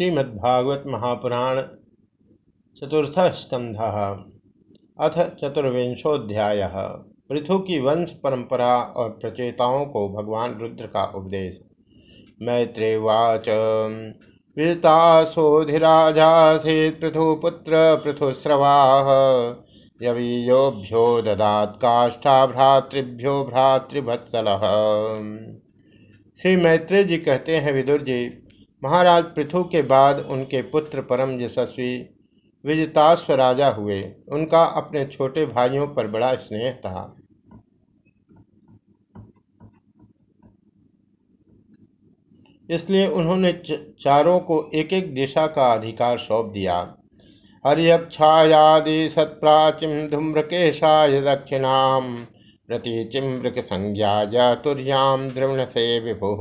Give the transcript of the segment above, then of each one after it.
श्रीमद्भागवत महापुराण चतुर्थ स्कंध अथ चतुर्विंशोध्याय पृथु की वंश परंपरा और प्रचेताओं को भगवान रुद्र का उपदेश। मैत्रेवाच। वितासोधिराजासीत् पृथुपुत्र पृथुस्रवा यवीयोभ्यो ददात काष्ठा भ्रातृभ्यो भ्रातृभत्सल श्री मैत्रेय जी कहते हैं, विदुर जी महाराज पृथु के बाद उनके पुत्र परम यशस्वी विजताश्व राजा हुए। उनका अपने छोटे भाइयों पर बड़ा स्नेह था। इसलिए उन्होंने चारों को एक एक दिशा का अधिकार सौंप दिया। हरियक्षायादि सत्प्राचीम धूम्रकेशाय दक्षिणाम प्रतीचिम्रक संज्ञा तुर्याम द्रवण से विभु।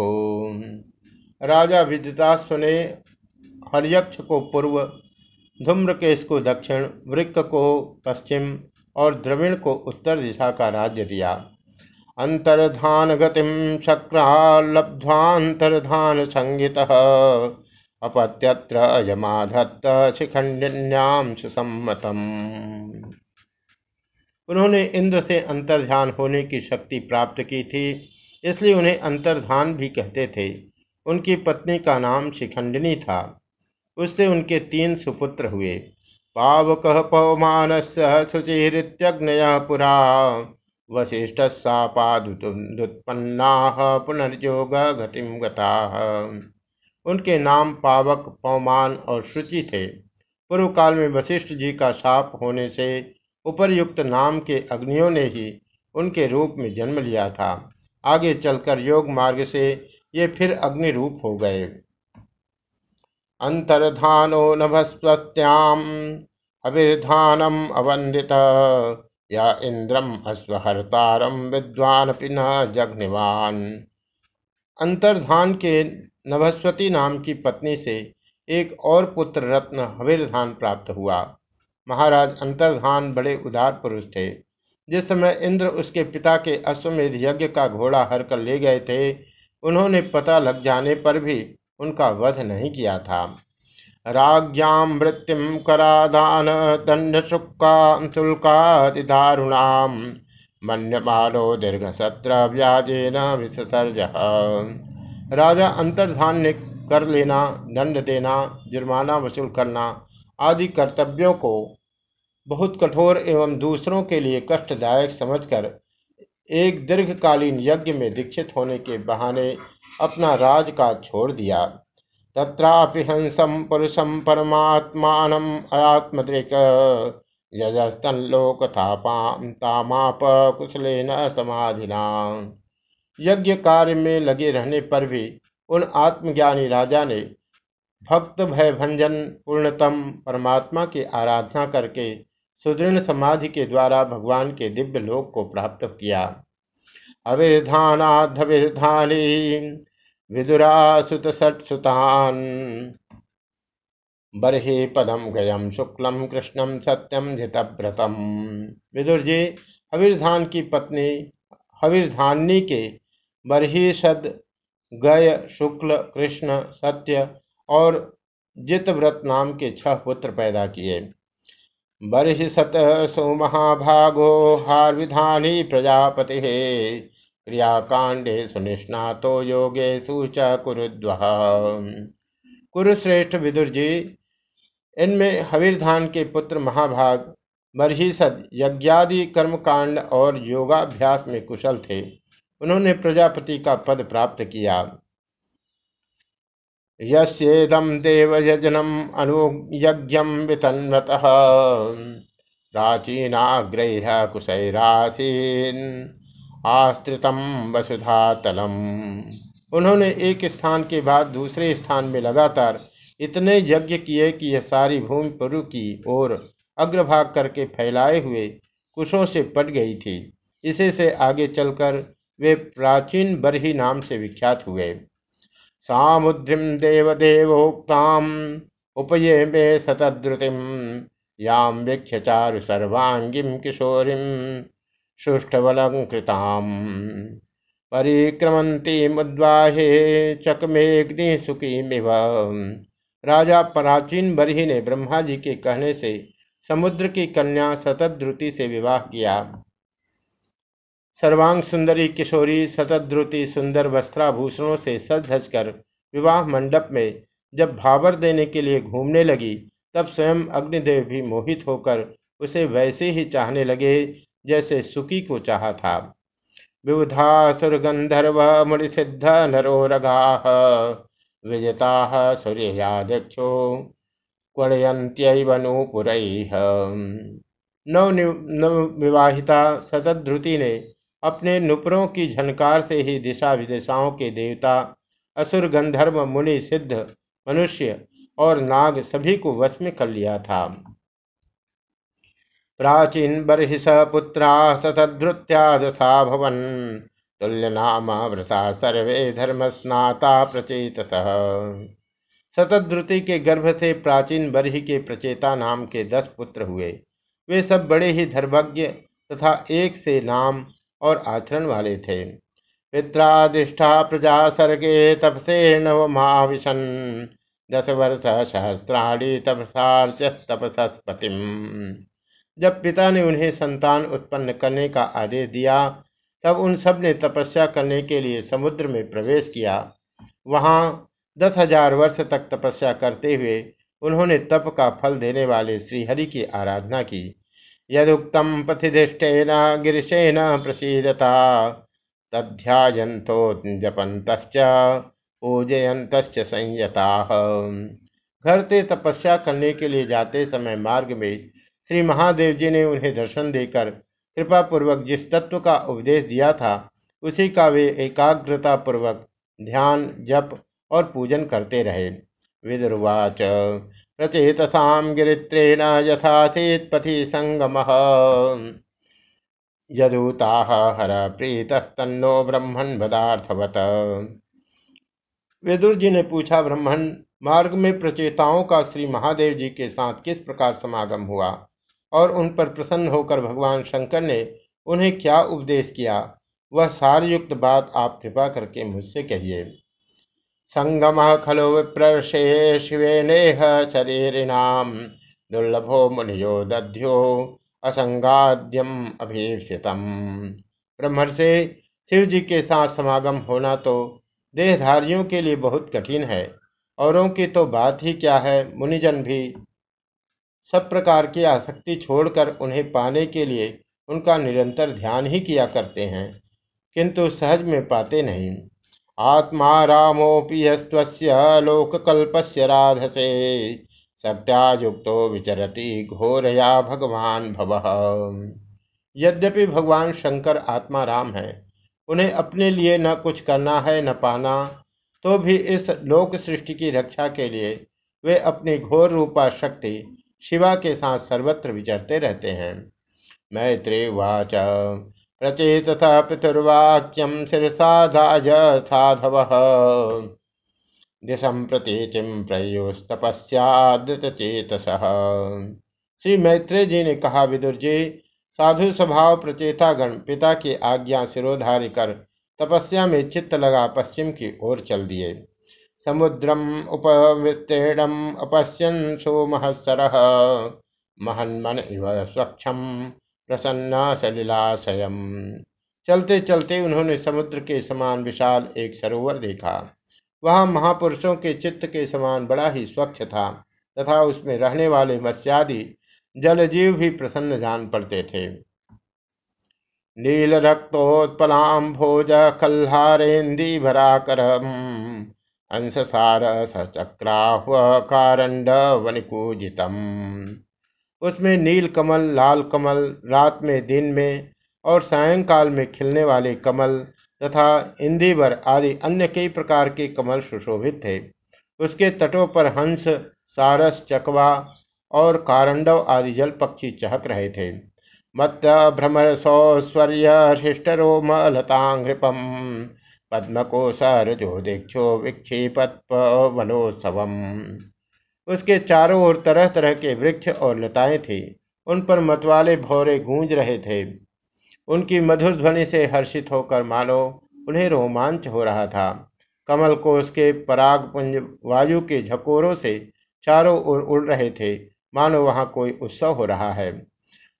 राजा विदिताश्व ने हरियक्ष को पूर्व, धूम्रकेश को दक्षिण, वृक्क को पश्चिम और द्रविण को उत्तर दिशा का राज्य दिया। अंतर्धान गतिम शक्रालब्ध्वांतर्धान संगित अपत्यत्र यमाधत्त शिखंडिन्याम सुसम्मतम उन्होंने इंद्र से अंतर्ध्यान होने की शक्ति प्राप्त की थी, इसलिए उन्हें अंतर्धान भी कहते थे। उनकी पत्नी का नाम शिखंडिनी था। उससे उनके तीन सुपुत्र हुए। पावक पवमान शुचिरित्यग्नय पुरा। वशिष्ठ सा सापादुत्पन्ना पुनर्योग गतिम गता। उनके नाम पावक, पवमान और शुचि थे। पूर्व काल में वशिष्ठ जी का साप होने से उपरयुक्त नाम के अग्नियों ने ही उनके रूप में जन्म लिया था। आगे चलकर योग मार्ग से ये फिर अग्नि रूप हो गए। अंतर्धानो नभस्वत्याम अविर्धानम अवंदित या इंद्रम अश्वहरतारम विद्वान पिन जग्निवान। अंतर्धान के नभस्वती नाम की पत्नी से एक और पुत्र रत्न हविर्धान प्राप्त हुआ। महाराज अंतर्धान बड़े उदार पुरुष थे। जिस समय इंद्र उसके पिता के अश्वमेध यज्ञ का घोड़ा हर कर ले गए थे उन्होंने पता लग जाने पर भी उनका वध नहीं किया था। राज्ञाम मृत्युम करादान दंड शुल्कादिदारुणाम मन्यमानो दीर्घ सत्र व्याजेन विसर्ज राजा अंतर्धान ने कर लेना, दंड देना, जुर्माना वसूल करना आदि कर्तव्यों को बहुत कठोर एवं दूसरों के लिए कष्टदायक समझकर एक दीर्घकालीन यज्ञ में दीक्षित होने के बहाने अपना राज का छोड़ दिया। तत्रापि हंसम पुरुषम परमात्मान यजस्तलोक तामाप कुशले न समाधिना। यज्ञ कार्य में लगे रहने पर भी उन आत्मज्ञानी राजा ने भक्त भय भंजन पूर्णतम परमात्मा की आराधना करके सुदृढ़ समाधि के द्वारा भगवान के दिव्य लोक को प्राप्त किया। अविर्धानाधविर्धानी विदुरासुत सत्सुतान बर्हि पदम गयम शुक्लम कृष्णम सत्यम धितव्रतम विदुर जी हविर्धान की पत्नी हविर्धानी के बरही सद गय शुक्ल कृष्ण सत्य और जितव्रत नाम के छह पुत्र पैदा किए। बर्हिसत सुमहाभागो हार्विधानी प्रजापति। क्रियाकांडे सुनिष्णातो योगेशु च कुरुद्व। कुरुश्रेष्ठ विदुर जी इनमें हविर्धान के पुत्र महाभाग बरहिसद यज्ञादि कर्मकांड और योगाभ्यास में कुशल थे। उन्होंने प्रजापति का पद प्राप्त किया। यस्येदं देवयजनम् अनुयज्ञं वितन्वतः। प्राचीनाग्रह्य कुशैरासीन। आश्रितम वसुधातलम। उन्होंने एक स्थान के बाद दूसरे स्थान में लगातार इतने यज्ञ किए कि यह सारी भूमि पुरु की ओर अग्रभाग करके फैलाए हुए कुशों से पट गई थी। इसे से आगे चलकर वे प्राचीन बरही नाम से विख्यात हुए। सामुद्रिम देवदेवोक्ताम उपये मे सतद्रुतिम याम वीक्ष्य चारु सर्वांगीम किशोरीम सुष्ठवलंकृताम परिक्रमंती मुद्वाहे चकमेग्नि सुखीमिव। राजा प्राचीन बरही ने ब्रह्मा जी के कहने से समुद्र की कन्या सतद्रुति से विवाह किया। सर्वांग सुंदरी किशोरी सतद्रुति सुंदर वस्त्राभूषणों से सज धज कर विवाह मंडप में जब भावर देने के लिए घूमने लगी, तब स्वयं अग्निदेव भी मोहित होकर उसे वैसे ही चाहने लगे जैसे सुकी को चाहा था। विबुधासुर गंधर्व मुनिसिद्ध नरो रगा विजता सूर्याध्यक्षो क्वणयंत्यनुपुरैः नव नवविवाहिता सतध्रुति ने अपने नुपुरों की झनकार से ही दिशा विदिशाओं के देवता, असुर गंधर्व मुनि सिद्ध मनुष्य और नाग सभी को वश में कर लिया था। प्राचीन बर्हिष पुत्रा सतध्रुत्या दशा भवन तुल्य नाम व्रता सर्वे धर्म स्नाता प्रचेत सतद्रुति के गर्भ से प्राचीन बरही के प्रचेता नाम के दस पुत्र हुए। वे सब बड़े ही धर्मज्ञ तथा एक से नाम और आचरण वाले थे। पित्रादिष्ठा प्रजा सर्गे तपसे नव महाविशन। दस वर्ष सहस्त्राणी तपसार्च तपसस्पतिम। जब पिता ने उन्हें संतान उत्पन्न करने का आदेश दिया, तब उन सबने तपस्या करने के लिए समुद्र में प्रवेश किया। वहाँ दस हज़ार वर्ष तक तपस्या करते हुए उन्होंने तप का फल देने वाले श्रीहरि की आराधना की। यदुक्तम पथिधिष्ठेन गिरीशेन प्रसीदता। तध्यायंतो जपंत पूजयंत संयता। घर से तपस्या करने के लिए जाते समय मार्ग में श्री महादेव जी ने उन्हें दर्शन देकर कृपा पूर्वक जिस तत्व का उपदेश दिया था, उसी का वे एकाग्रता पूर्वक ध्यान, जप और पूजन करते रहे। विदुर्वाच। प्रचेतसाम गिरित्रेण यथासीत पथि संगम यदूता हर प्रीतस्तन्नो ब्रह्मण पदार्थवत विदुर जी ने पूछा ब्रह्मण मार्ग में प्रचेताओं का श्री महादेव जी के साथ किस प्रकार समागम हुआ? और उन पर प्रसन्न होकर भगवान शंकर ने उन्हें क्या उपदेश किया? वह सारयुक्त बात आप कृपा करके मुझसे कहिए। संगम खलु विप्रषे शिवेनेह शरीरिणाम। दुर्लभो मुनियो दध्यो, असंगाद्यम अभीषितम ब्रह्मण से शिव जी के साथ समागम होना तो देहधारियों के लिए बहुत कठिन है। औरों की तो बात ही क्या है, मुनिजन भी सब प्रकार की आसक्ति छोड़कर उन्हें पाने के लिए उनका निरंतर ध्यान ही किया करते हैं, किंतु सहज में पाते नहीं। आत्मा रामोपि लोककल्पस्य राधसे। सत्यायुक्तो विचरति घोरया भगवान भव। यद्यपि भगवान शंकर आत्मा राम है, उन्हें अपने लिए न कुछ करना है, न पाना तो भी इस लोक सृष्टि की रक्षा के लिए वे अपनी घोर रूपा शक्ति शिवा के साथ सर्वत्र विचरते रहते हैं। मैत्रेवाच प्रचेत पितुर्वाक्यम शिरसाधाय साधव। दिशम प्रतीचिम प्रयोस्तपस्यादृतचेतस। श्री मैत्रेय जी ने कहा, विदुर जी, साधु स्वभाव प्रचेता गण पिता की आज्ञा सिरोधारी कर तपस्या में चित्त लगा पश्चिम की ओर चल दिए। समुद्रम उपविस्तीर्णम अपश्यन सोमहसर महन्मन इव स्वच्छम। प्रसन्ना सलिलाशयम। चलते चलते उन्होंने समुद्र के समान विशाल एक सरोवर देखा। वहाँ महापुरुषों के चित्त के समान बड़ा ही स्वच्छ था, तथा उसमें रहने वाले मत्स्यादि जलजीव भी प्रसन्न जान पड़ते थे। नील रक्तोत्पलाम भोज कल्हारेन्दी भराकर अंशसार कारंड वनिकूजितम उसमें नील कमल, लाल कमल, रात में, दिन में और सायंकाल में खिलने वाले कमल तथा इंदिवर आदि अन्य कई प्रकार के कमल सुशोभित थे। उसके तटों पर हंस, सारस, चकवा और कारंडव आदि जल पक्षी चहक रहे थे। मत भ्रमर सौस्वर्य हृष्टरोम लतांग्रिपम पद्मकोशरजो दीक्षो विक्षेपत्वनोत्सवम उसके चारों ओर तरह तरह के वृक्ष और लताएँ थी। उन पर मतवाले भौरे गूंज रहे थे। उनकी मधुर ध्वनि से हर्षित होकर मानो उन्हें रोमांच हो रहा था। कमल को उसके पराग पुंज वायु के झकोरों से चारों ओर उड़ रहे थे। मानो वहाँ कोई उत्सव हो रहा है।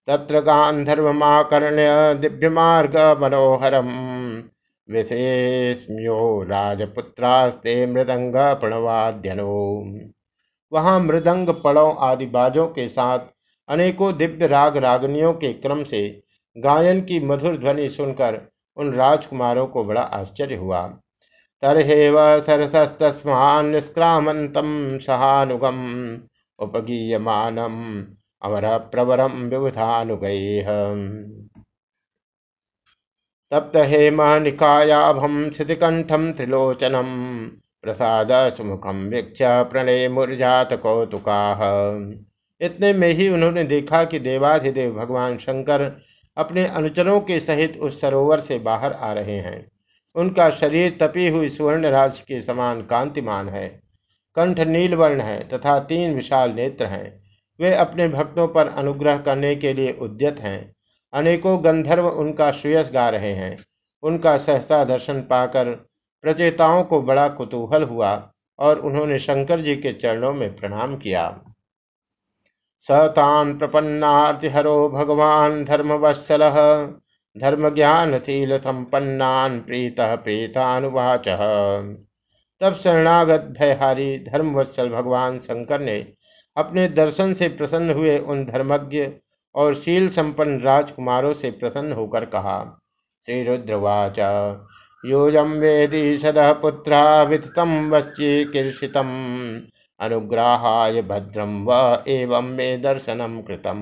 तत्र गांधर्वमाकर्ण्य दिव्य मार्ग मनोहरम। विशेष्यो राजपुत्रास्ते मृदंग प्रणवाद्यनो। वहाँ मृदंग पड़व आदि बाजों के साथ अनेकों दिव्य राग रागनियों के क्रम से गायन की मधुर ध्वनि सुनकर उन राजकुमारों को बड़ा आश्चर्य हुआ। तरहेव सरसस्तस्मान निष्क्रामंतम सहानुगम उपगीयमानम अमर प्रवरम विबुधानुगैः तप्त हेम निकायाभम स्थितिकंठम त्रिलोचनम प्रसाद सुमुखम वीक्ष प्रणय मुरजात कौतुका। इतने में ही उन्होंने देखा कि देवाधिदेव भगवान शंकर अपने अनुचरों के सहित उस सरोवर से बाहर आ रहे हैं। उनका शरीर तपी हुई स्वर्ण राशि के समान कांतिमान है, कंठ नीलवर्ण है तथा तीन विशाल नेत्र हैं। वे अपने भक्तों पर अनुग्रह करने के लिए उद्यत हैं। अनेकों गंधर्व उनका श्रेयस गा रहे हैं। उनका सहसा दर्शन पाकर प्रचेताओं को बड़ा कुतूहल हुआ और उन्होंने शंकर जी के चरणों में प्रणाम किया। सतान प्रपन्नार्तिहरो भगवान धर्म वत्सल धर्म ज्ञान शील संपन्नान प्रीत प्रीतानुवाच। तब शरणागत भयहारी धर्मवत्सल भगवान शंकर ने अपने दर्शन से प्रसन्न हुए उन धर्मज्ञ और शील संपन्न राजकुमारों से प्रसन्न होकर कहा, श्री रुद्रवाच योजम वेदी सद पुत्रा वितम वश्चीकीर्षितम अनुग्रहाय भद्रम व एवं मे दर्शनम कृतम।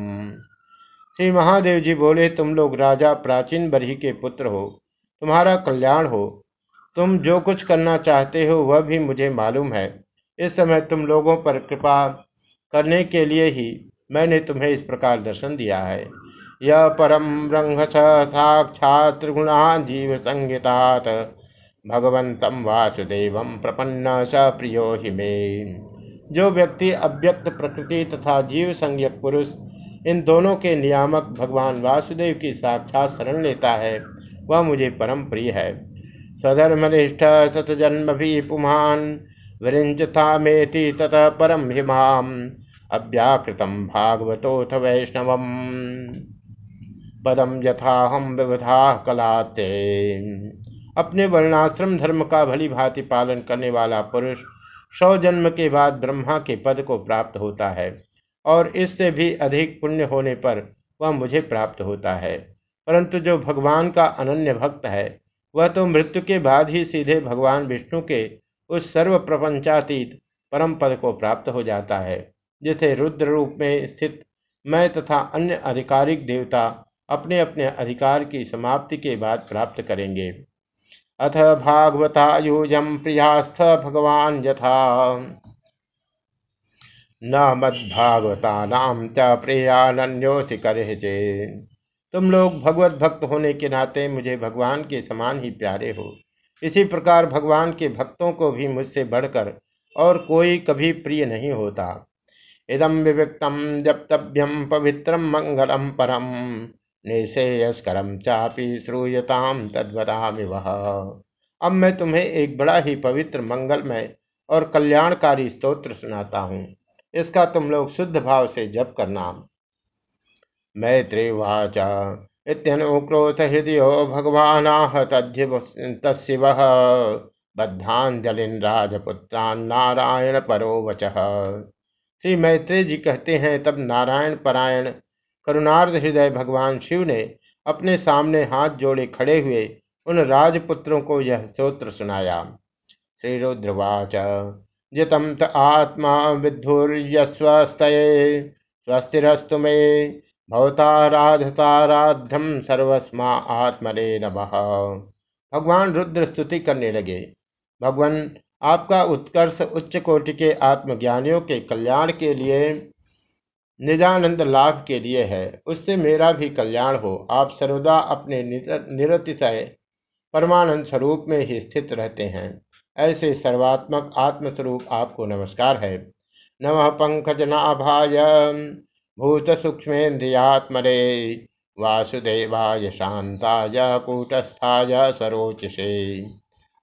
श्री महादेव जी बोले, तुम लोग राजा प्राचीन बरही के पुत्र हो, तुम्हारा कल्याण हो। तुम जो कुछ करना चाहते हो, वह भी मुझे मालूम है। इस समय तुम लोगों पर कृपा करने के लिए ही मैंने तुम्हें इस प्रकार दर्शन दिया है। यह परम रंग साक्षात गुणा जीव संगीतात भगवंतम वासुदेव प्रपन्न स प्रियो हि मे। जो व्यक्ति अव्यक्त प्रकृति तथा जीव संज्ञक पुरुष, इन दोनों के नियामक भगवान वासुदेव की साक्षात शरण लेता है, वह मुझे परम प्रिय है। स्वधर्मनिष्ठ सतजन्म भी पुमान विरिंचता मेति ततः परम हिमाम अव्याकृतम भागवतोथ वैष्णव पदम यथाहम विवधा कलाते। अपने वर्णाश्रम धर्म का भली भांति पालन करने वाला पुरुष सौ जन्म के बाद ब्रह्मा के पद को प्राप्त होता है और इससे भी अधिक पुण्य होने पर वह मुझे प्राप्त होता है। परंतु जो भगवान का अनन्य भक्त है, वह तो मृत्यु के बाद ही सीधे भगवान विष्णु के उस सर्व प्रपंचातीत परम पद को प्राप्त हो जाता है, जिसे रुद्र रूप में स्थित मैं तथा अन्य आधिकारिक देवता अपने अपने अधिकार की समाप्ति के बाद प्राप्त करेंगे। अथ भागवतायुजम प्रियास्थ भगवान यथा। न मद्भागवता नाम च प्रियान्योसि करजे तुम लोग भगवत भक्त होने के नाते मुझे भगवान के समान ही प्यारे हो। इसी प्रकार भगवान के भक्तों को भी मुझसे बढ़कर और कोई कभी प्रिय नहीं होता। इदम विविक्तम जप्तव्यम पवित्रम मंगलम परम। निशेयस्करम चापी श्रूयताम तद्वदामि वह अब मैं तुम्हें एक बड़ा ही पवित्र, मंगलमय और कल्याणकारी स्तोत्र सुनाता हूँ। इसका तुम लोग शुद्ध भाव से जप करना। मैत्रीवाच इत्यनुक्रोश हृदय भगवानाह तस्व बद्धांजलिन राजपुत्रान नारायण परो वचः श्री मैत्रेय जी कहते हैं, तब नारायण परायण करुणार्ध हृदय भगवान शिव ने अपने सामने हाथ जोड़े खड़े हुए उन राजपुत्रों को यह स्त्रोत्र सुनाया। श्री रुद्रवाच जितम त आत्मा विद्धुर्यस्वस्त स्वस्तिरस्तु मे भवताराधताराध्यम सर्वस्मा आत्मरे नमः। भगवान रुद्र स्तुति करने लगे। भगवान, आपका उत्कर्ष उच्च कोटि के आत्मज्ञानियों के कल्याण के लिए निजानंद लाभ के लिए है। उससे मेरा भी कल्याण हो। आप सर्वदा अपने निरतिशय, परमानंद स्वरूप में ही स्थित रहते हैं। ऐसे सर्वात्मक आत्मस्वरूप आपको नमस्कार है। नम पंकजनाभाय भूत सूक्ष्मेन्द्रियात्मरे वासुदेवाय शांताय कूटस्थाय सरोचसे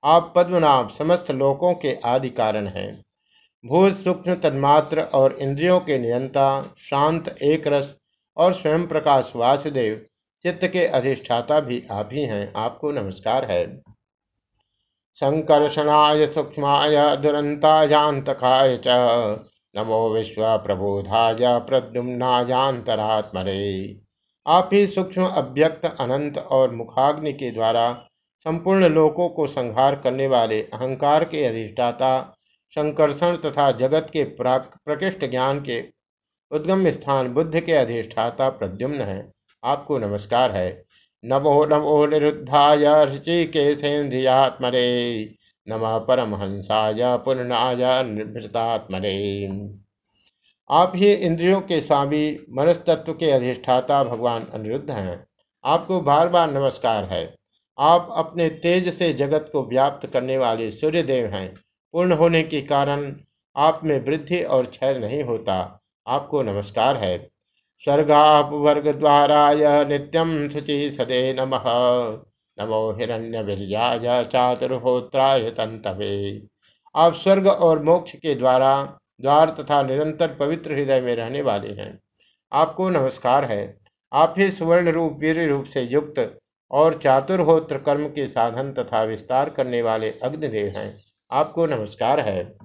आप पद्मनाभ, समस्त लोकों के आदि कारण हैं। भूत सूक्ष्म तन्मात्र और इंद्रियों के नियंता, शांत एक रस और स्वयं प्रकाश वासुदेव, चित्त के अधिष्ठाता भी आप ही हैं। आपको नमस्कार है। संकर्षणाय सूक्ष्माय दुरंतायांतकाय च। नमो विश्व प्रबोधाय प्रद्युम्नायांतरात्मरे आप ही सूक्ष्म, अव्यक्त, अनंत और मुखाग्नि के द्वारा संपूर्ण लोकों को संहार करने वाले अहंकार के अधिष्ठाता संकर्षण तथा जगत के प्रकृष्ट ज्ञान के उद्गम स्थान बुद्ध के अधिष्ठाता प्रद्युम्न है। आपको नमस्कार है। नमो नमो निरुद्धाय ऋचिकेशेन्द्रियात्मरे नम परमहंसाय पूर्णाय आप ही इंद्रियों के स्वामी, मनस्तत्व के अधिष्ठाता भगवान अनिरुद्ध हैं। आपको बार बार नमस्कार है। आप अपने तेज से जगत को व्याप्त करने वाले सूर्यदेव हैं। पूर्ण होने के कारण आप में वृद्धि और क्षय नहीं होता। आपको नमस्कार है। स्वर्गापवर्ग द्वाराय नित्यम शुचि सदे नम। नमो हिरण्य वीर्याय चातुर्होत्राय तंतवे आप स्वर्ग और मोक्ष के द्वारा, द्वार तथा निरंतर पवित्र हृदय में रहने वाले हैं। आपको नमस्कार है। आप ही सुवर्ण रूप, वीर रूप से युक्त और चातुर्होत्र कर्म के साधन तथा विस्तार करने वाले अग्निदेव हैं। आपको नमस्कार है।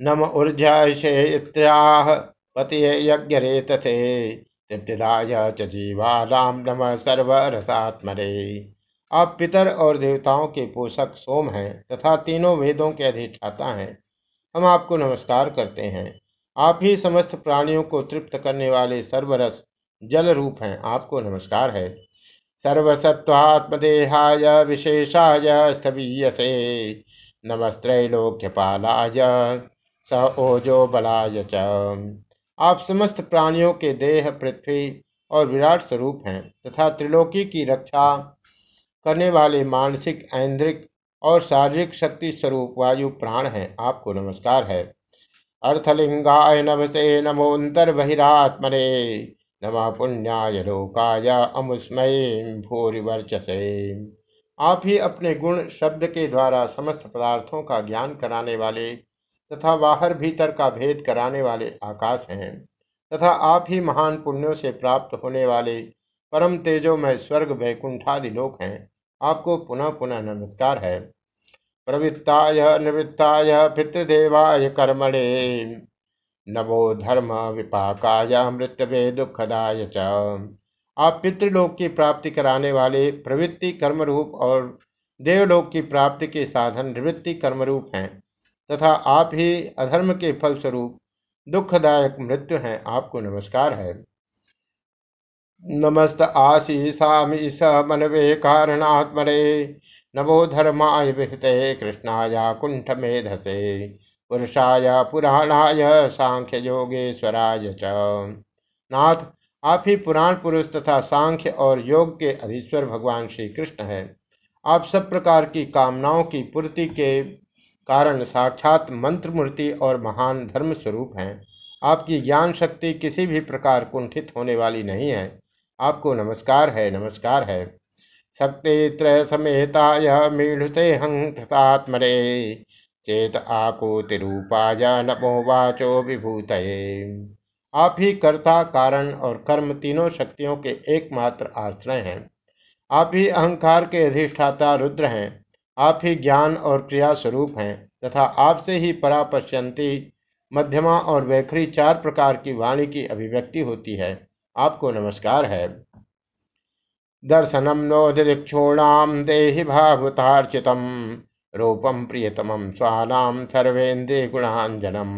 नम ऊर्जा इत्याह पति यज्ञ रेतसे तृप्तिदाय च जीवानाम नम सर्वरसात्मरे आप पितर और देवताओं के पोषक सोम हैं तथा तीनों वेदों के अधिष्ठाता हैं। हम आपको नमस्कार करते हैं। आप ही समस्त प्राणियों को तृप्त करने वाले सर्वरस जल रूप हैं। आपको नमस्कार है। सर्वसत्वात्मदेहाय विशेषाय स्थवीयसे। नमस्त्रैलोक्यपालाय स ओजो बलाय च। आप समस्त प्राणियों के देह, पृथ्वी और विराट स्वरूप हैं, तथा त्रिलोकी की रक्षा करने वाले मानसिक, ऐन्द्रिक और शारीरिक शक्ति स्वरूप वायु प्राण है। आपको नमस्कार है। अर्थलिंगाय नमसे नमोन्तर बहिरात्मने नम पुण्याय लोकाय अमुस्मय भूरिवर्चसे। आप ही अपने गुण शब्द के द्वारा समस्त पदार्थों का ज्ञान कराने वाले तथा बाहर भीतर का भेद कराने वाले आकाश हैं, तथा आप ही महान पुण्यों से प्राप्त होने वाले परम तेजोमय स्वर्ग वैकुंठादि लोक हैं। आपको पुनः पुनः नमस्कार है। प्रवृत्ताय निवृत्ताय पितृदेवाय कर्मणे। नमो धर्म विपाकाय मृत्यवे दुखदाय च। आप पितृलोक की प्राप्ति कराने वाले प्रवृत्ति कर्म रूप और देवलोक की प्राप्ति के साधन निवृत्ति कर्म रूप हैं, तथा आप ही अधर्म के फलस्वरूप दुखदायक मृत्यु हैं, आपको नमस्कार है। नमस्त आशीषामीश मनवे कारणात्मरे नमो धर्माय विहते, कृष्णाया कुंठ मेधसे पुरुषाय पुराणाय सांख्य योगेश्वराय च। नाथ, आप ही पुराण पुरुष तथा सांख्य और योग के अधीश्वर भगवान श्री कृष्ण है। आप सब प्रकार की कामनाओं की पूर्ति के कारण साक्षात मंत्र मूर्ति और महान धर्म स्वरूप हैं। आपकी ज्ञान शक्ति किसी भी प्रकार कुंठित होने वाली नहीं है। आपको नमस्कार है नमस्कार है। शक्ति त्रय समेताय मीढ़ुते हंकृतात्मरे चेत आकोति रूपाय नमो वाचो विभूत आप ही कर्ता, कारण और कर्म तीनों शक्तियों के एकमात्र आश्रय हैं। आप ही अहंकार के अधिष्ठाता रुद्र हैं। आप ही ज्ञान और क्रिया स्वरूप हैं तथा आपसे ही परापश्यंती, मध्यमा और वैखरी चार प्रकार की वाणी की अभिव्यक्ति होती है। आपको नमस्कार है। दर्शनम नोदिक्षोणाम देहि भावुतार्चितम। रूपम प्रियतम स्वानाम सर्वेन्द्रिय गुणांजनम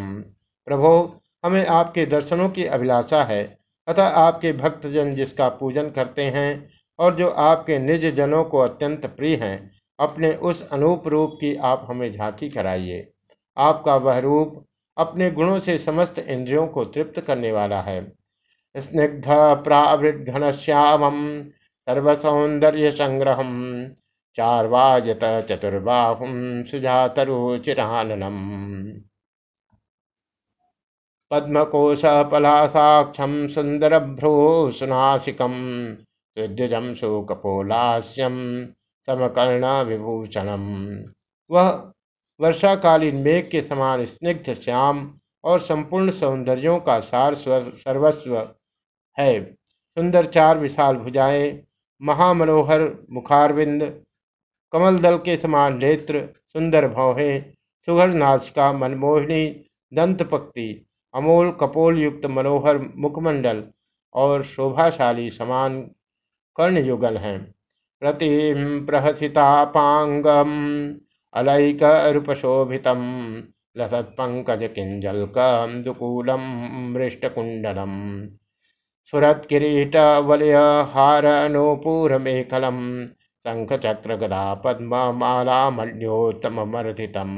प्रभो, हमें आपके दर्शनों की अभिलाषा है। अतः आपके भक्तजन जिसका पूजन करते हैं और जो आपके निज जनों को अत्यंत प्रिय हैं, अपने उस अनूप रूप की आप हमें झांकी कराइए। आपका वह रूप अपने गुणों से समस्त इंद्रियों को तृप्त करने वाला है। स्निग्ध, प्रावृत घन श्याम सर्वसौंदर्य संग्रह चारवाजत चतुर्बाहुम सुजातरुचिराननम पद्मकोश पलासाक्षम सुंदर भ्रो सुनासिकम सुद्युजम शोकपोलास्यम समकर्ण विभूषणम वह वर्षाकालीन मेघ के समान स्निग्ध श्याम और संपूर्ण सौंदर्यों का सार सर्वस्व है। सुंदर चार विशाल भुजाएँ, महामनोहर मुखारविंद कमल दल के समान नेत्र, सुंदर भौहें सुघर नाचिका मनमोहिनी, दंत पक्ति, अमोल कपोल युक्त मनोहर मुखमंडल और शोभाशाली समान कर्ण युगल हैं। प्रतिम प्रहसितापांगम अलैक रूपशोभितम लसत पंकज किंजलकम दुकूलम मृष्टकुंडलम सुरत किरीट वलय हार नूपुर मेखलम शंख चक्र गदा पद्म माला मल्योत्तम मर्दितम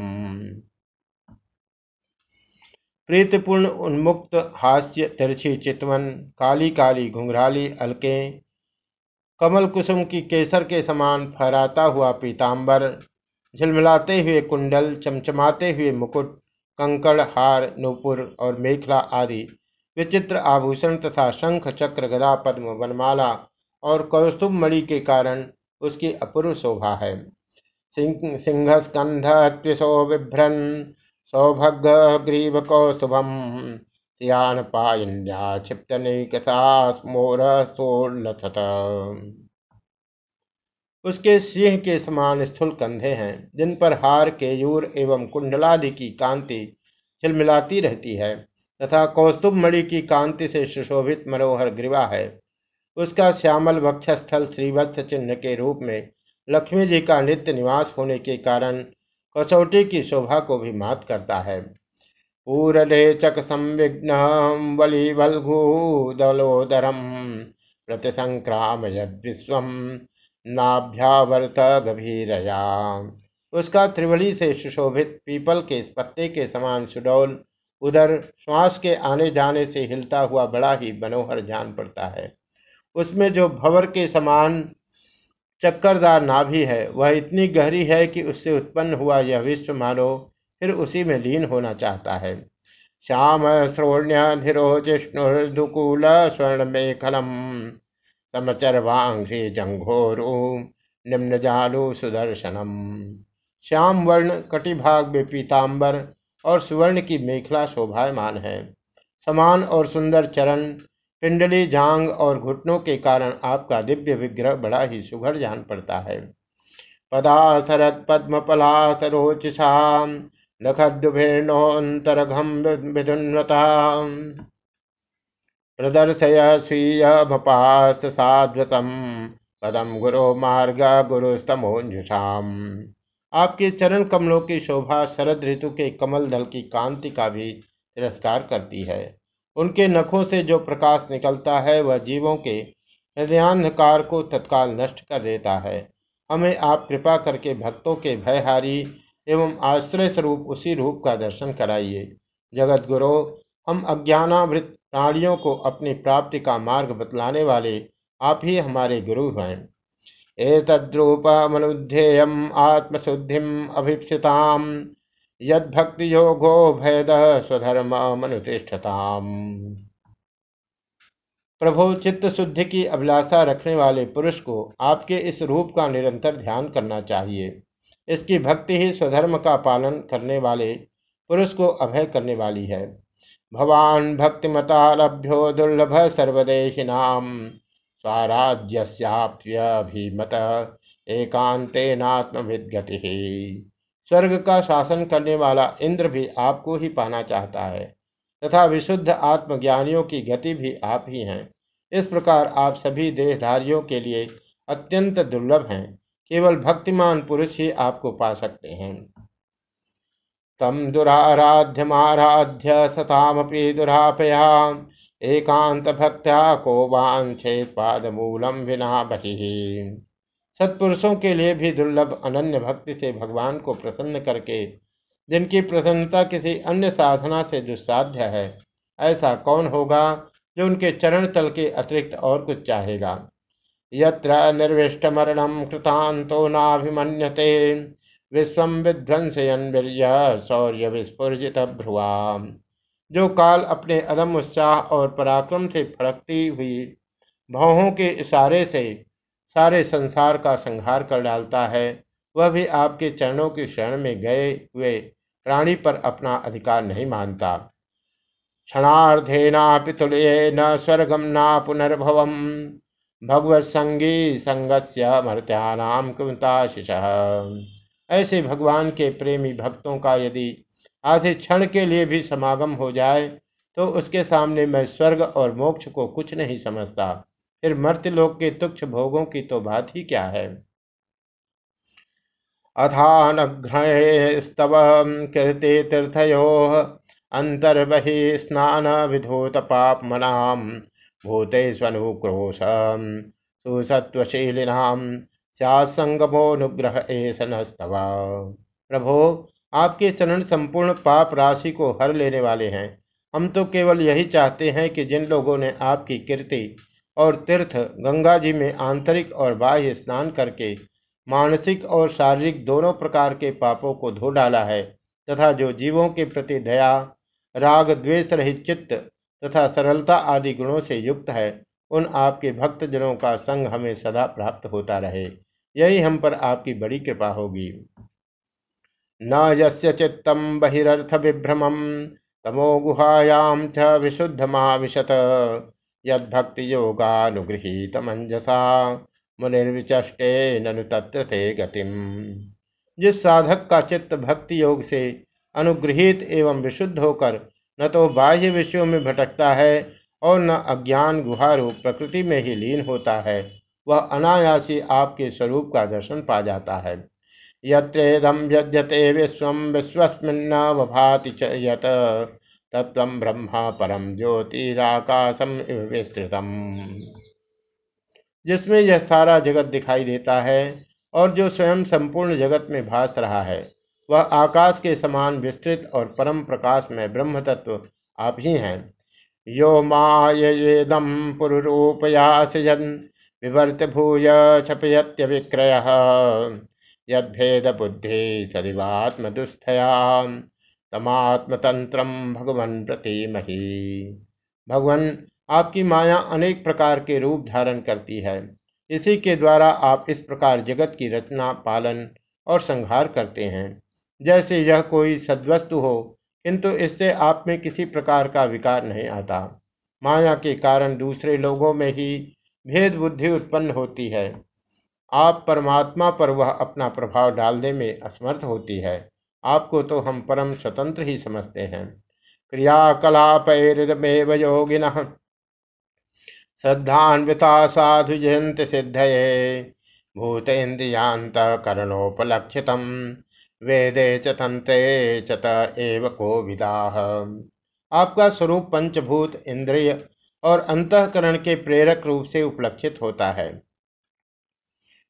प्रीतिपूर्ण उन्मुक्त हास्य तिरछी चितवन काली काली घुंघराली अलके कमल कुसुम की केसर के समान फहराता हुआ पीताम्बर झिलमिलाते हुए कुंडल, चमचमाते हुए मुकुट, कंकड़, हार, नूपुर और मेखला आदि, विचित्र आभूषण तथा शंख चक्र गदा पद्म वनमाला और कौस्तुभ मणि के कारण उसकी अपूर्व शोभा है। सिंह स्कंध त्विशो बिभ्रन सौभग ग्रीव कौस्तुभम, सियान पायन्या मोर सोलथत उसके सिंह के समान स्थूल कंधे हैं, जिन पर हार, केयूर एवं कुंडलादि की कांति चिलमिलाती रहती है, तथा कौस्तुभ मणि की कांति से सुशोभित मनोहर ग्रीवा है। उसका श्यामल वक्षस्थल श्रीवत्स चिन्ह के रूप में लक्ष्मी जी का नित्य निवास होने के कारण कसौटी की शोभा को भी मात करता है। पूरलेचक संविघ्न वली वल्गु दलोदरम प्रतिसंक्राम यद विश्वम नाभ्यावर्त गभीरया। उसका त्रिवली से सुशोभित पीपल के पत्ते के समान सुडौल उधर श्वास के आने जाने से हिलता हुआ बड़ा ही मनोहर जान पड़ता है। उसमें जो भवर के समान चक्करदार नाभि है, वह इतनी गहरी है कि उससे उत्पन्न हुआ यह विश्व मानो फिर उसी में लीन होना चाहता है। श्याम श्रोण्य धिरो जिष्णुर्दुकूल स्वर्ण मेखलम समचरवांघ्रि जंघोरु निम्न जालु सुदर्शनम। श्याम वर्ण कटिभाग में पीताम्बर और सुवर्ण की मेखला शोभायमान है। समान और सुंदर चरण पिंडली जांग और घुटनों के कारण आपका दिव्य विग्रह बड़ा ही सुघर जान पड़ता है। पदा शरद पद्म पलासरोचिषा नखद्युभेर्णोन्तरघम विधुन्वता प्रदर्शय स्वीयमपास साध्वतम पदम गुरु मार्ग गुरुस्तमोजुषाम आपके चरण कमलों की शोभा शरद ऋतु के कमल दल की कांति का भी तिरस्कार करती है। उनके नखों से जो प्रकाश निकलता है, वह जीवों के हृदयांधकार को तत्काल नष्ट कर देता है। हमें आप कृपा करके भक्तों के भयहारी एवं आश्रय स्वरूप उसी रूप का दर्शन कराइए। जगत गुरु हम अज्ञानावृत प्राणियों को अपनी प्राप्ति का मार्ग बतलाने वाले आप ही हमारे गुरु हैं। एतद्रूपमनुध्येयम आत्मशुद्धिम, अभिप्सिताम। यद भक्ति योगो भयद स्वधर्म मनुतिष्ठताम प्रभु चित्त शुद्धि की अभिलाषा रखने वाले पुरुष को आपके इस रूप का निरंतर ध्यान करना चाहिए। इसकी भक्ति ही स्वधर्म का पालन करने वाले पुरुष को अभय करने वाली है। भवान भक्तिमता लभ्यो दुर्लभ सर्वदेशिनाम स्वराज्यस्याप्यभिमत एकांतेनात्मविद्गति स्वर्ग का शासन करने वाला इंद्र भी आपको ही पाना चाहता है, तथा विशुद्ध आत्मज्ञानियों की गति भी आप ही हैं। इस प्रकार आप सभी देहधारियों के लिए अत्यंत दुर्लभ हैं, केवल भक्तिमान पुरुष ही आपको पा सकते हैं। तम दुराराध्यमाराध्य सतामपि दुरापया एकांत भक्त्या को वांछेत पाद मूलम विना बही। सत्पुरुषों के लिए भी दुर्लभ अनन्य भक्ति से भगवान को प्रसन्न करके, जिनकी प्रसन्नता किसी अन्य साधना से दुस्साध्य है, ऐसा कौन होगा जो उनके चरण तल के अतिरिक्त और कुछ चाहेगा? यत्र निर्विष्ट मरणम कृतांतो नाभिमन्यते, विश्व विध्वंसयन वीर्य शौर्य विस्फुजित भ्रुआ जो काल अपने अदम उत्साह और पराक्रम से फड़कती हुई भावों के इशारे से सारे संसार का संहार कर डालता है। वह भी आपके चरणों की शरण में गए हुए प्राणी पर अपना अधिकार नहीं मानता। क्षणार्धेनापि तुल्य न स्वर्गम न पुनर्भवम। भगवत संगी संगस्य मर्त्यानाम कुमताशिष ऐसे भगवान के प्रेमी भक्तों का यदि आधे क्षण के लिए भी समागम हो जाए तो उसके सामने मैं स्वर्ग और मोक्ष को कुछ नहीं समझता। फिर मर्त्य लोक के तुक्ष भोगों की तो बात ही क्या है? अथानघ्रस्तव कीर्ति तीर्थयो अंतर्बहि स्नान विधोत पाप मनाम भूतेष्वनुक्रोश सुसत्वशीलिनाम संगमोनुग्रह एसनस्तव प्रभो, आपके चरण संपूर्ण पाप राशि को हर लेने वाले हैं। हम तो केवल यही चाहते हैं कि जिन लोगों ने आपकी कीर्ति और तीर्थ गंगा जी में आंतरिक और बाह्य स्नान करके मानसिक और शारीरिक दोनों प्रकार के पापों को धो डाला है, तथा जो जीवों के प्रति दया, राग, द्वेष रहित चित्त तथा सरलता आदि गुणों से युक्त है, उन आपके भक्त जनों का संग हमें सदा प्राप्त होता रहे। यही हम पर आपकी बड़ी कृपा होगी। न यस्य चित्तम बहिर्थ विभ्रमम तमो गुहायाम च विशुद्ध विशुद्धमाविशत। यद्भक्ति योगानुगृहीत मंजसा मुनिर्विचष्टे ननु तत्र ते गतिम। जिस साधक का चित्त भक्ति योग से अनुग्रहित एवं विशुद्ध होकर न तो बाह्य विषयों में भटकता है और न अज्ञान गुहारूप प्रकृति में ही लीन होता है, वह अनायासी आपके स्वरूप का दर्शन पा जाता है। यत्रेदम यद्यते विश्व, विश्वस्मिन्न वभाति यत। तत्व ब्रह्म परम ज्योतिराकाशम विस्तृतम। जिसमें यह सारा जगत दिखाई देता है और जो स्वयं संपूर्ण जगत में भास रहा है, वह आकाश के समान विस्तृत और परम प्रकाश में ब्रह्म तत्व आप ही हैं। यो मायेदम पुरूपयासयन विवर्त भूय छपयत्य विक्रय। यद्भेद बुद्धि सदिवात्म दुस्थया। तमात्मतंत्र भगवन प्रतिमही भगवान आपकी माया अनेक प्रकार के रूप धारण करती है। इसी के द्वारा आप इस प्रकार जगत की रचना, पालन और संहार करते हैं। जैसे यह कोई सद्वस्तु हो, किंतु इससे आप में किसी प्रकार का विकार नहीं आता। माया के कारण दूसरे लोगों में ही भेद बुद्धि उत्पन्न होती है। आप परमात्मा पर वह अपना प्रभाव डालने में असमर्थ होती है। आपको तो हम परम स्वतंत्र ही समझते हैं। क्रियाकलापैरिदमेव योगिन श्रद्धान्विता साधु जयंत सिद्धये भूतेन्द्रियांत करणोपलक्षितम वेदे च तंत्रे चत एव को आपका स्वरूप पंचभूत, इंद्रिय और अंतकरण के प्रेरक रूप से उपलक्षित होता है।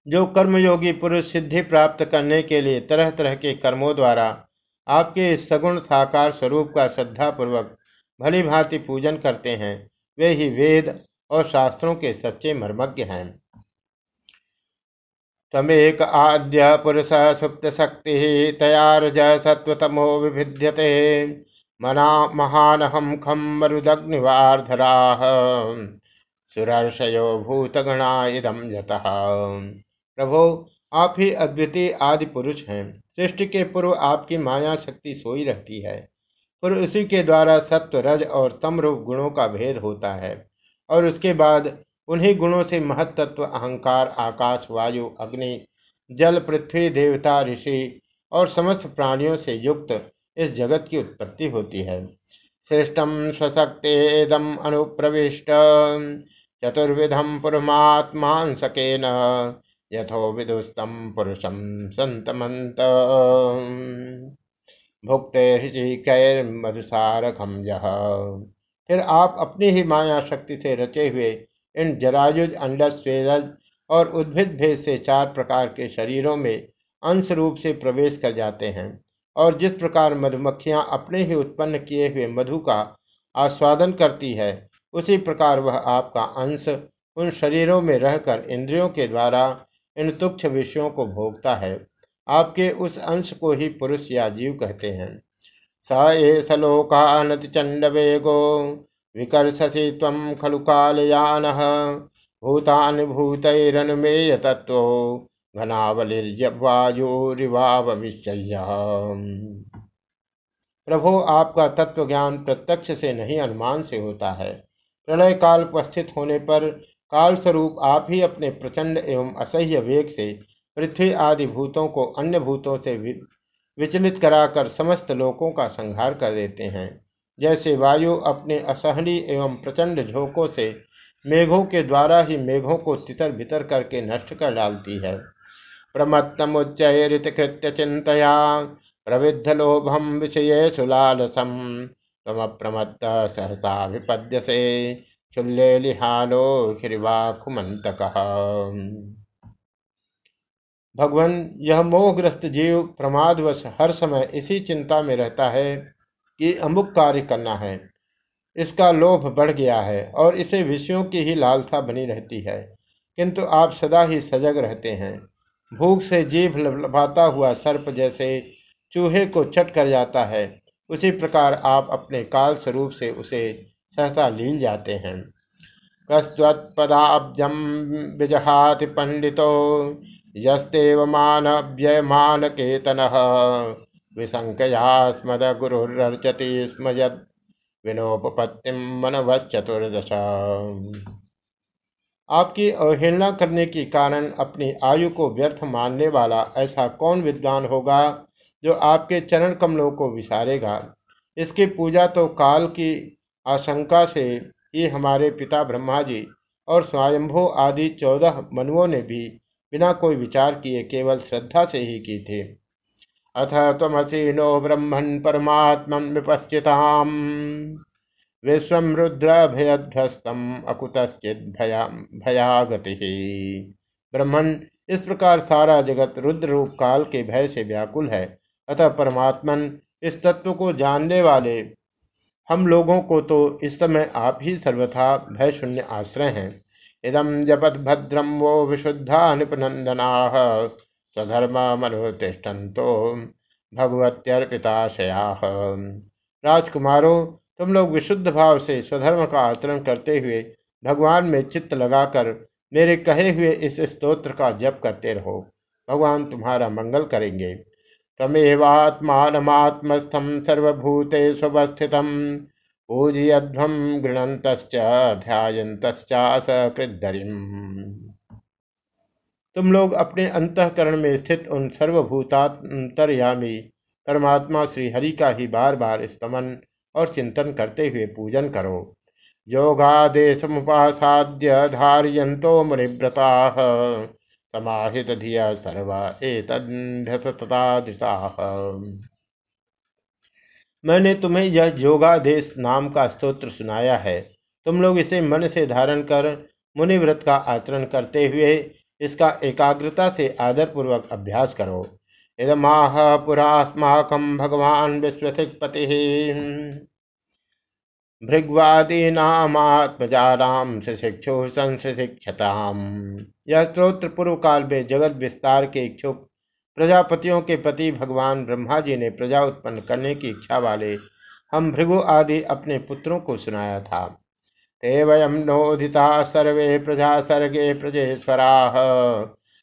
जो कर्मयोगी पुरुष सिद्धि प्राप्त करने के लिए तरह तरह के कर्मों द्वारा आपके सगुण साकार स्वरूप का श्रद्धा पूर्वक भली भांति पूजन करते हैं, वे ही वेद और शास्त्रों के सच्चे मर्मज्ञ हैं। तमेक आद्य पुरुष सुप्त शक्ति तयारज सत्वतमो विभिद्यते, मना महानहम खम मरुदग्निवार्धरा, सुरर्षयो भूतगणा इदम यतः। प्रभो, आप ही अद्वितीय आदि पुरुष हैं। सृष्टि के पूर्व आपकी माया शक्ति सोई रहती है, फिर उसी के द्वारा सत्व रज और तम रूप गुणों का भेद होता है, और उसके बाद उन्हीं गुणों से महत्त्व अहंकार, आकाश, वायु, अग्नि, जल, पृथ्वी, देवता, ऋषि और समस्त प्राणियों से युक्त इस जगत की उत्पत्ति होती है। श्रेष्ठम स्वशक्तेदम अनुप्रविष्ट चतुर्विधम पुरमात्मान सकेन यथो विदुस्तम पुरुषम संतमंत भुक्ते कैर मधुसारखम यह फिर आप अपनी ही माया शक्ति से रचे हुए इन जरायुज, अंडज, स्वेदज और उद्भिद भेद से चार प्रकार के शरीरों में अंश रूप से प्रवेश कर जाते हैं और जिस प्रकार मधुमक्खियाँ अपने ही उत्पन्न किए हुए मधु का आस्वादन करती है, उसी प्रकार वह आपका अंश उन शरीरों में रहकर इंद्रियों के द्वारा इन तुक्ष विषयों को भोगता है। आपके उस अंश को ही पुरुष या जीव कहते हैं। स ए नति चंड वेगो विकर्षसी तम खलु कालयान, भूतान भूतरनुमेय तत्व घनावलिर्वायुरिवावविश्चय प्रभो, आपका तत्व ज्ञान प्रत्यक्ष से नहीं, अनुमान से होता है। प्रलय काल उपस्थित होने पर काल स्वरूप आप ही अपने प्रचंड एवं असह्य वेग से पृथ्वी आदि भूतों को अन्य भूतों से विचलित कराकर समस्त लोकों का संहार कर देते हैं। जैसे वायु अपने असहनीय एवं प्रचंड झोंकों से मेघों के द्वारा ही मेघों को तितर बितर करके नष्ट कर डालती है। प्रमत्तमुच्चैरितकृत्य चिंतया प्रविद्ध लोभम विषय सुलालसम प्रमत्त सहसा विपद्य से चुल्ले लिहालो खिरिवाखुमंतक। भगवान, यह मोहग्रस्त जीव प्रमादवश हर समय इसी चिंता में रहता है कि अमुक कार्य करना है। इसका लोभ बढ़ गया है और इसे विषयों की ही लालसा बनी रहती है। किंतु आप सदा ही सजग रहते हैं। भूख से जीभ लभाता हुआ सर्प जैसे चूहे को चट कर जाता है। उसी प्रकार आप अपने काल स्वरूप से उसे सहसा लील जाते हैं। कस्वत्पदाब्जम विजहाति पंडितो यस्तेव मानव्यमान केतन विसंकया स्मद गुरुर्चति स्म यद विनोपत्तिम मनवश्चतुर्दश। आपकी अवहेलना करने के कारण अपनी आयु को व्यर्थ मानने वाला ऐसा कौन विद्वान होगा जो आपके चरण कमलों को विसारेगा? इसकी पूजा तो काल की आशंका से ही हमारे पिता ब्रह्मा जी और स्वयंभो आदि चौदह मनुओं ने भी बिना कोई विचार किए केवल श्रद्धा से ही की थी। अथ तमसी नो ब्रह्मण परमात्म विपश्चिताम। विश्व रुद्रभयध्वस्तम अकुतश्चित भयागति। ब्रह्मण इस प्रकार सारा जगत रुद्र रूप काल के भय से व्याकुल है। अतः परमात्मन इस तत्व को जानने वाले हम लोगों को तो इस समय आप ही सर्वथा भय शून्य आश्रय हैं। इदम जपत भद्रम वो विशुद्धा निपनंदना स्वधर्म मनोतिष्ठन्तो भगवत्यर्पिताशया। राजकुमारों, तुम लोग विशुद्ध भाव से स्वधर्म का आचरण करते हुए भगवान में चित्त लगाकर मेरे कहे हुए इस स्तोत्र का जप करते रहो। भगवान तुम्हारा मंगल करेंगे। तमेवात्मात्मस्थम सर्वभूते स्वस्थितम पूजयध्वम गृणंतश्च तुम लोग अपने अंतकरण में स्थित उन सर्वभूतांतरयामी परमात्मा श्री हरि का ही बार बार स्तमन और चिंतन करते हुए पूजन करो। योगादेश धारियंतो मुनिव्रता। समाहित धिया सर्व एतद्धा मैंने तुम्हें यह योगादेश नाम का स्तोत्र सुनाया है। तुम लोग इसे मन से धारण कर मुनि व्रत का आचरण करते हुए इसका एकाग्रता से आदर पूर्वक अभ्यास करो। इदमाह पुरास्माकम भगवान विश्वसिपति भृग्वादीनात्मजाराम शिक्षु संशिक्षताम। यह स्त्रोत्र पूर्व काल में जगत विस्तार के इच्छुक प्रजापतियों के पति भगवान ब्रह्मा जी ने प्रजा उत्पन्न करने की इच्छा वाले हम भृगु आदि अपने पुत्रों को सुनाया था। ते वयम नोदिता सर्वे प्रजा सर्गे प्रजेश्वरा।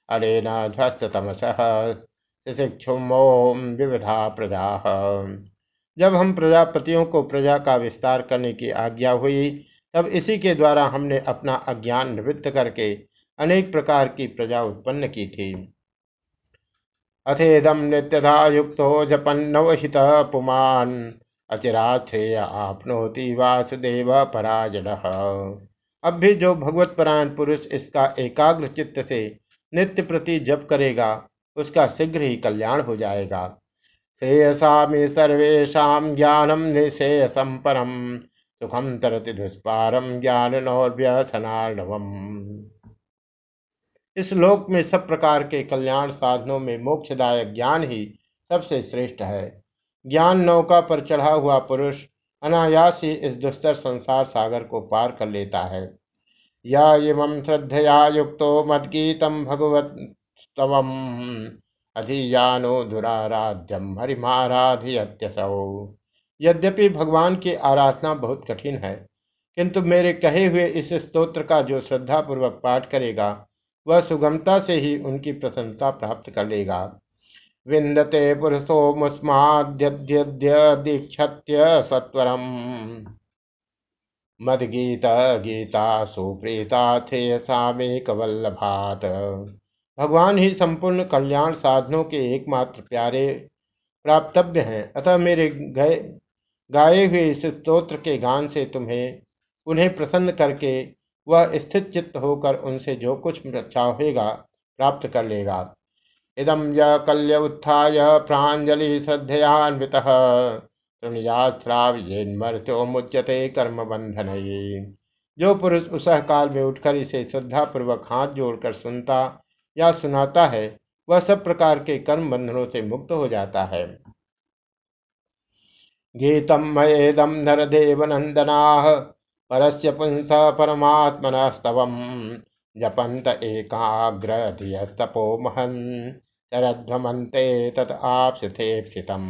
अलेन ध्वस्तमस विविधा प्रजा। जब हम प्रजापतियों को प्रजा का विस्तार करने की आज्ञा हुई, तब इसी के द्वारा हमने अपना अज्ञान निवृत्त करके अनेक प्रकार की प्रजा उत्पन्न की थी। अथेदम नित्यधा युक्त जपन्नवहित पुमान अचिराश्रेय आपनोति वासुदेव पराजन। अब भी जो भगवत परायण पुरुष इसका एकाग्र चित्त से नित्य प्रति जप करेगा, उसका शीघ्र ही कल्याण हो जाएगा। श्रेयसा में सर्वेशा ज्ञानम निशेयसम परम। सुखम तरति दुष्पारम ज्ञान नौर्व्यसनार्णवम इस लोक में सब प्रकार के कल्याण साधनों में मोक्षदायक ज्ञान ही सबसे श्रेष्ठ है। ज्ञान नौका पर चढ़ा हुआ पुरुष अनायास ही इस दुस्तर संसार सागर को पार कर लेता है। या इवं श्रद्धया युक्तो मदगीतम भगवत अधियानो दुराराध्यम हरिमाराध्यसौ यद्यपि भगवान की आराधना बहुत कठिन है, किंतु मेरे कहे हुए इस स्तोत्र का जो श्रद्धापूर्वक पाठ करेगा, वह सुगमता से ही उनकी प्रसन्नता प्राप्त कर लेगा। विंदते पुरुषो मुस्माद्यद्यदीक्षत्य सत्वरम। मदगीत गीता सुप्रीता थे सामेकवल्लभात भगवान ही संपूर्ण कल्याण साधनों के एकमात्र प्यारे प्राप्तव्य हैं। अतः मेरे गए, गाए हुए इस स्तोत्र के गान से तुम्हें, उन्हें प्रसन्न करके वह स्थित चित्त होकर उनसे जो कुछ चाहेगा प्राप्त कर लेगा। इदम य कल्य उत्थाय प्राजलि श्रद्धयान्वितः तृणयास्त्राव्येन्मर्त्यो मुच्यते कर्म बंधन जो पुरुष उस काल में उठकर इसे श्रद्धा पूर्वक हाथ जोड़कर सुनता या सुनाता है, वह सब प्रकार के कर्म बंधनों से मुक्त हो जाता है। गीतम मयेदम नरदेव नंदना परस्य पुंस परमात्मन स्तव जपंत एकाग्र धियस्तपो महन शरध्वमते तत आपसिथेप्सितम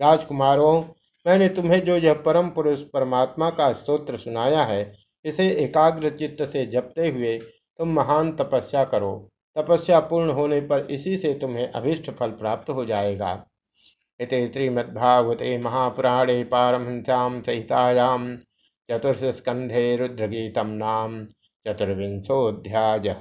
राजकुमारों, मैंने तुम्हें जो यह परम पुरुष परमात्मा का स्तोत्र सुनाया है, इसे एकाग्र चित्त से जपते हुए तुम महान तपस्या करो। तपस्या पूर्ण होने पर इसी से तुम्हें अभिष्ट फल प्राप्त हो जाएगा। इत श्रीमद्भागवते महापुराणे पारमहंस्यां सहितायां चतुर्थ स्कंधे रुद्रगीतम नाम चतुर्विंशोऽध्यायः।